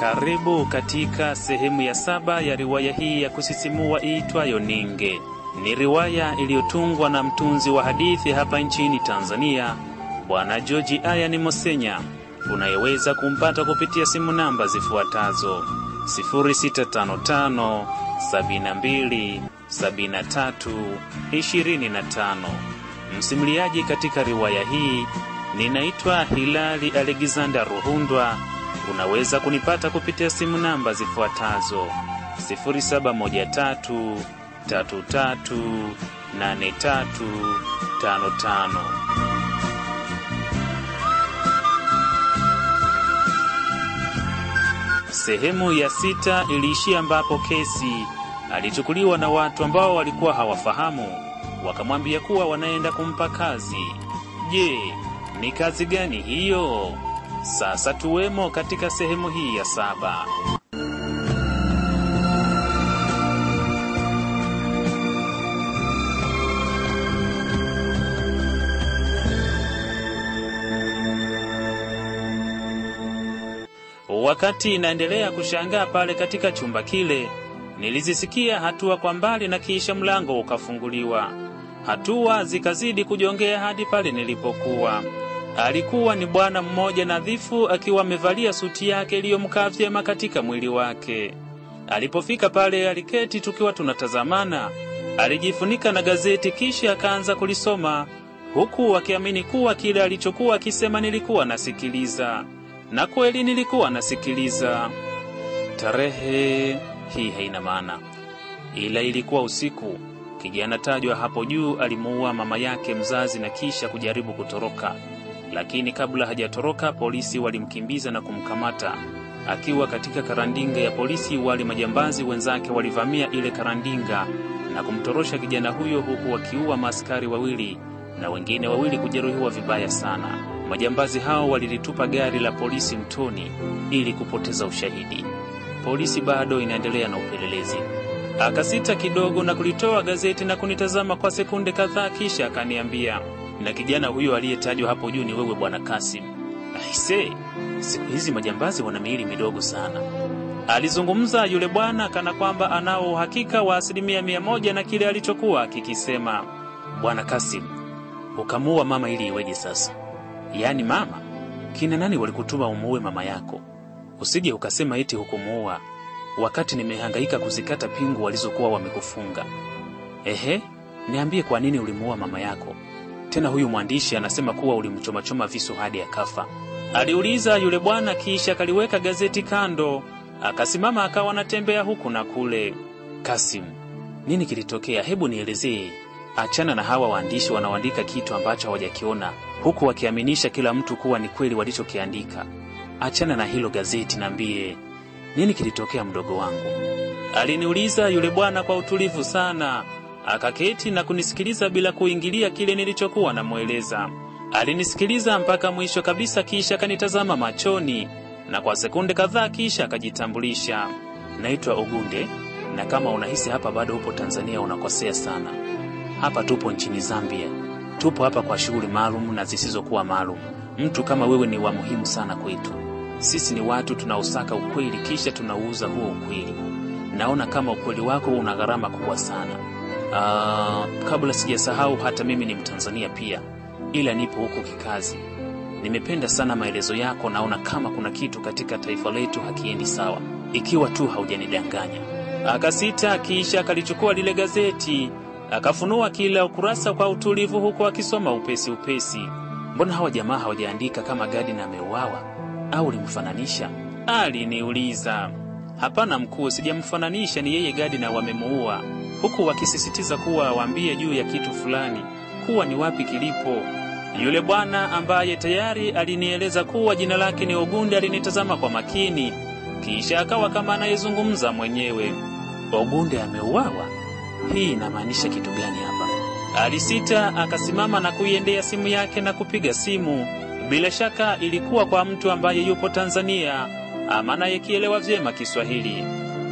Karibu katika sehemu ya saba ya riwaya hii ya kusisimua iitwayo Ninge. Ni riwaya iliyotungwa na mtunzi wa hadithi hapa nchini Tanzania, Bwana George Ayani Mosenya, unayeweza kumpata kupitia simu namba zifuatazo 0655 72 73 25. Msimuliaji katika riwaya hii ninaitwa Hilali Alexander Ruhundwa. Unaweza kunipata kupitia simu namba zifuatazo 0713 33 83 55. Sehemu ya sita iliishia ambapo Kesi alichukuliwa na watu ambao walikuwa hawafahamu, wakamwambia kuwa wanaenda kumpa kazi. Je, ni kazi gani hiyo? Sasa tuwemo katika sehemu hii ya saba. Wakati inaendelea kushangaa pale katika chumba kile, nilizisikia hatua kwa mbali na kisha mlango ukafunguliwa. Hatua zikazidi kujongea hadi pale nilipokuwa. Alikuwa ni bwana mmoja nadhifu akiwa amevalia suti yake iliyomkaa vyema katika mwili wake. Alipofika pale aliketi tukiwa tunatazamana. Alijifunika na gazeti kisha akaanza kulisoma huku akiamini kuwa kile alichokuwa akisema nilikuwa nasikiliza. Na kweli nilikuwa nasikiliza. Tarehe hii haina maana, ila ilikuwa usiku. Kijana tajwa hapo juu alimuua mama yake mzazi na kisha kujaribu kutoroka, lakini kabla hajatoroka polisi walimkimbiza na kumkamata. Akiwa katika karandinga ya polisi, wale majambazi wenzake walivamia ile karandinga na kumtorosha kijana huyo, huku wakiua maaskari wawili na wengine wawili kujeruhiwa vibaya sana. Majambazi hao walilitupa gari la polisi mtoni ili kupoteza ushahidi. Polisi bado inaendelea na upelelezi. Akasita kidogo na kulitoa gazeti na kunitazama kwa sekunde kadhaa, kisha akaniambia, na kijana huyo aliyetajwa hapo juu ni wewe bwana Kasim. Aise, siku hizi majambazi wana miili midogo sana. Alizungumza yule bwana kana kwamba anao uhakika wa asilimia mia moja na kile alichokuwa kikisema. Bwana Kasim, ukamuua mama ili iweje sasa? Yaani mama, kina nani walikutuma umuue mama yako? Usije ukasema eti hukumuua wakati nimehangaika kuzikata pingu walizokuwa wamekufunga. Ehe, niambie kwa nini ulimuua mama yako? Tena huyu mwandishi anasema kuwa ulimchomachoma visu hadi akafa. Aliuliza yule bwana, kisha akaliweka gazeti kando, akasimama akawa anatembea huku na kule. Kasim, nini kilitokea? Hebu nielezee. Achana na hawa waandishi wanaoandika kitu ambacho hawajakiona huku wakiaminisha kila mtu kuwa ni kweli walichokiandika. Achana na hilo gazeti, nambie nini kilitokea, mdogo wangu? Aliniuliza yule bwana kwa utulivu sana, akaketi na kunisikiliza bila kuingilia kile nilichokuwa namweleza. Alinisikiliza mpaka mwisho kabisa, kisha akanitazama machoni na kwa sekunde kadhaa, kisha akajitambulisha. Naitwa Ugunde, na kama unahisi hapa bado upo Tanzania unakosea sana. Hapa tupo nchini Zambia. Tupo hapa kwa shughuli maalum na zisizokuwa maalum. Mtu kama wewe ni wa muhimu sana kwetu. Sisi ni watu tunaosaka ukweli, kisha tunauuza huo ukweli. Naona kama ukweli wako una gharama kubwa sana. Aa, kabla sijasahau, hata mimi ni Mtanzania pia, ila nipo huko kikazi. Nimependa sana maelezo yako. Naona kama kuna kitu katika taifa letu hakiendi sawa, ikiwa tu haujanidanganya. Akasita, kisha akalichukua lile gazeti akafunua kila ukurasa kwa utulivu, huku akisoma upesi upesi. Mbona hawa jamaa hawajaandika kama Gardner ameuawa au ulimfananisha? Aliniuliza. Hapana mkuu, sijamfananisha, ni yeye Gardner wamemuua, huku wakisisitiza kuwa waambie juu ya kitu fulani, kuwa ni wapi kilipo. Yule bwana ambaye tayari alinieleza kuwa jina lake ni Ogunde alinitazama kwa makini, kisha akawa kama anayezungumza mwenyewe. Ogunde ameuawa? Hii inamaanisha kitu gani hapa? Alisita, akasimama na kuiendea simu yake na kupiga simu. Bila shaka ilikuwa kwa mtu ambaye yupo Tanzania ama anayekielewa vyema Kiswahili.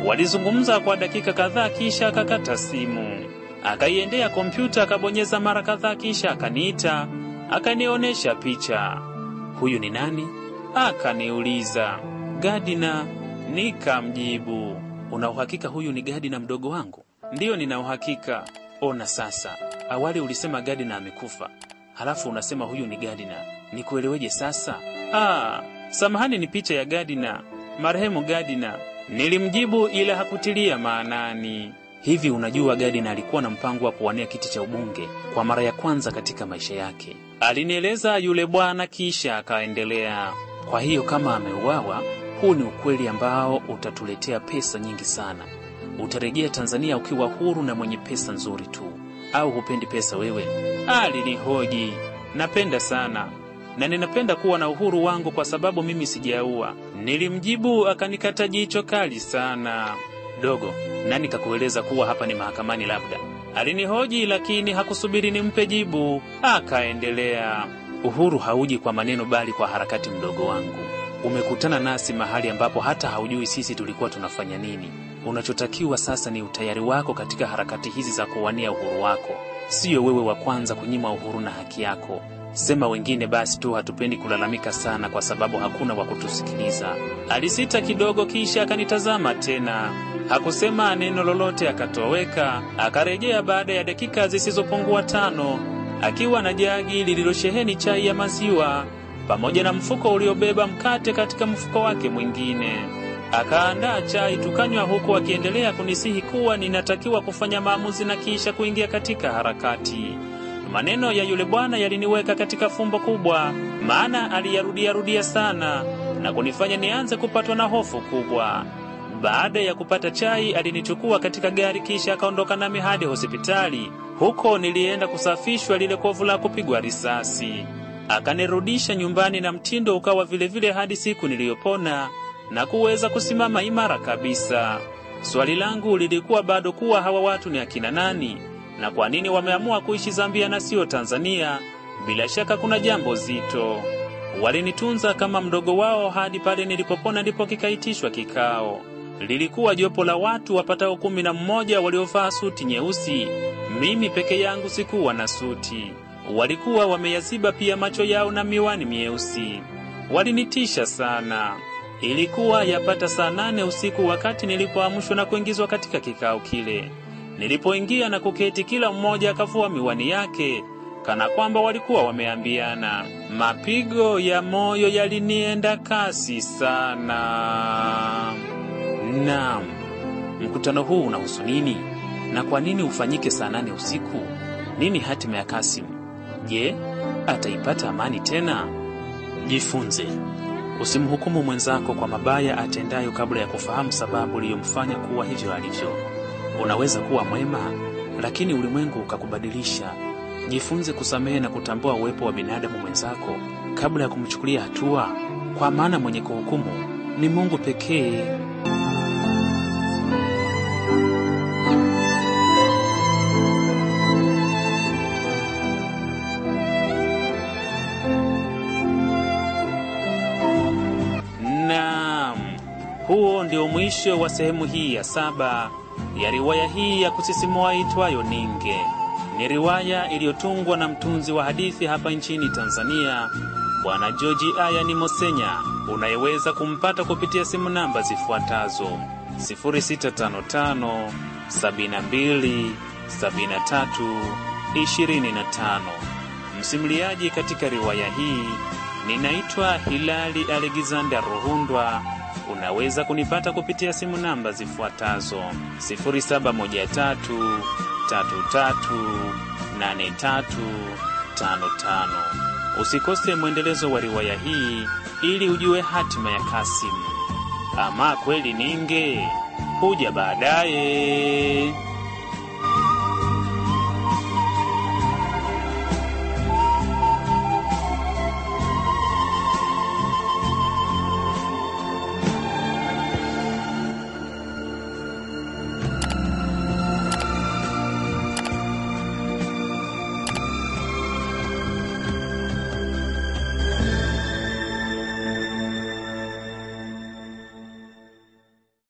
Walizungumza kwa dakika kadhaa, kisha akakata simu. Akaiendea kompyuta, akabonyeza mara kadhaa, kisha akaniita, akanionyesha picha. Huyu ni nani? Akaniuliza. Gadina. Nikamjibu, una uhakika huyu ni Gadina mdogo wangu? Ndiyo, nina uhakika. Ona sasa, awali ulisema Gadina amekufa, halafu unasema huyu ni Gadina. Nikueleweje sasa? Ah, samahani, ni picha ya Gadina, marehemu Gadina. Nilimjibu, ila hakutilia maanani. Hivi unajua Gadin alikuwa na mpango wa kuwania kiti cha ubunge kwa mara ya kwanza katika maisha yake, alinieleza yule bwana, kisha akaendelea. Kwa hiyo kama ameuawa, huu ni ukweli ambao utatuletea pesa nyingi sana. Utarejea Tanzania ukiwa huru na mwenye pesa nzuri tu, au hupendi pesa wewe? Alinihoji. Napenda sana na ninapenda kuwa na uhuru wangu kwa sababu mimi sijaua. Nilimjibu, akanikata jicho kali sana. Dogo, nani kakueleza kuwa hapa ni mahakamani? Labda alinihoji, lakini hakusubiri nimpe jibu, akaendelea. Uhuru hauji kwa maneno, bali kwa harakati. Mdogo wangu, umekutana nasi mahali ambapo hata haujui sisi tulikuwa tunafanya nini. Unachotakiwa sasa ni utayari wako katika harakati hizi za kuwania uhuru wako. Siyo wewe wa kwanza kunyimwa uhuru na haki yako. Sema wengine basi tu, hatupendi kulalamika sana kwa sababu hakuna wa kutusikiliza. Alisita kidogo, kisha akanitazama tena. Hakusema neno lolote, akatoweka. Akarejea baada ya dakika zisizopungua tano akiwa na jagi lililosheheni chai ya maziwa pamoja na mfuko uliobeba mkate katika mfuko wake mwingine. Akaandaa chai tukanywa, huku akiendelea kunisihi kuwa ninatakiwa kufanya maamuzi na kisha kuingia katika harakati. Maneno ya yule bwana yaliniweka katika fumbo kubwa, maana aliyarudiarudia sana na kunifanya nianze kupatwa na hofu kubwa. Baada ya kupata chai, alinichukua katika gari, kisha akaondoka nami hadi hospitali. Huko nilienda kusafishwa lile kovu la kupigwa risasi. Akanirudisha nyumbani na mtindo ukawa vilevile vile hadi siku niliyopona na kuweza kusimama imara kabisa. Swali langu lilikuwa bado kuwa hawa watu ni akina nani na kwa nini wameamua kuishi Zambia na sio Tanzania? Bila shaka kuna jambo zito. Walinitunza kama mdogo wao hadi pale nilipopona, ndipo kikaitishwa kikao. Lilikuwa jopo la watu wapatao kumi na mmoja waliovaa suti nyeusi. Mimi peke yangu sikuwa na suti. Walikuwa wameyaziba pia macho yao na miwani mieusi. Walinitisha sana. Ilikuwa yapata saa nane usiku wakati nilipoamshwa na kuingizwa katika kikao kile. Nilipoingia na kuketi, kila mmoja akavua miwani yake kana kwamba walikuwa wameambiana. Mapigo ya moyo yalinienda kasi sana. Naam, mkutano huu unahusu nini na kwa nini ufanyike saa nane usiku? Nini hatima ya Kasim? Je, ataipata amani tena? Jifunze, usimhukumu mwenzako kwa mabaya atendayo kabla ya kufahamu sababu iliyomfanya kuwa hivyo alivyo. Unaweza kuwa mwema, lakini ulimwengu ukakubadilisha. Jifunze kusamehe na kutambua uwepo wa binadamu mwenzako kabla ya kumchukulia hatua, kwa maana mwenye kuhukumu ni Mungu pekee. Naam, huo ndio mwisho wa sehemu hii ya saba ya riwaya hii ya kusisimua itwayo Ninge. Ni riwaya iliyotungwa na mtunzi wa hadithi hapa nchini Tanzania, Bwana George Ayani Mosenya, unayeweza kumpata kupitia simu namba zifuatazo 0655 72 73 25. Msimuliaji katika riwaya hii ninaitwa Hilali Alexander Ruhundwa. Unaweza kunipata kupitia simu namba zifuatazo 0713 338355. Usikose mwendelezo wa riwaya hii ili ujue hatima ya Kasimu. Ama kweli Ninge huja baadaye.